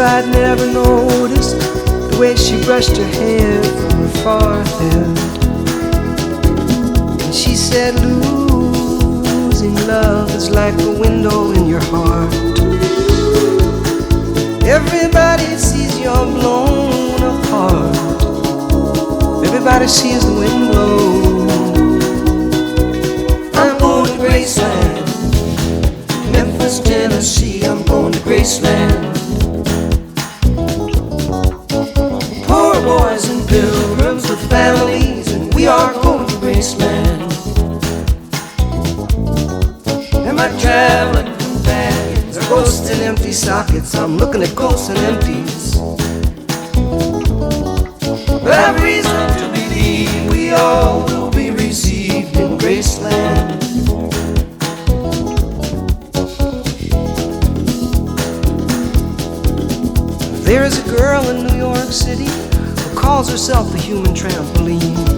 I'd never noticed the way she brushed her hair from her forehead. And she said, Losing love is like a window in your heart. Everybody sees you're blown apart. Everybody sees Graceland. And my traveling companions are ghosts and empty sockets. I'm looking at ghosts and empties. But I've reason to believe we all will be received in Graceland. There is a girl in New York City who calls herself the human trampoline.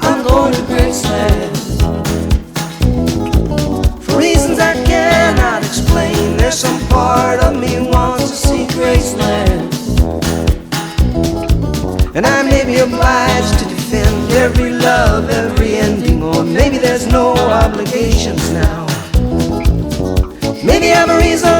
I'm going to Graceland. For reasons I cannot explain, there's some part of me wants to see Graceland. And I may be obliged to defend every love, every ending, or maybe there's no obligations now. Maybe I'm a reason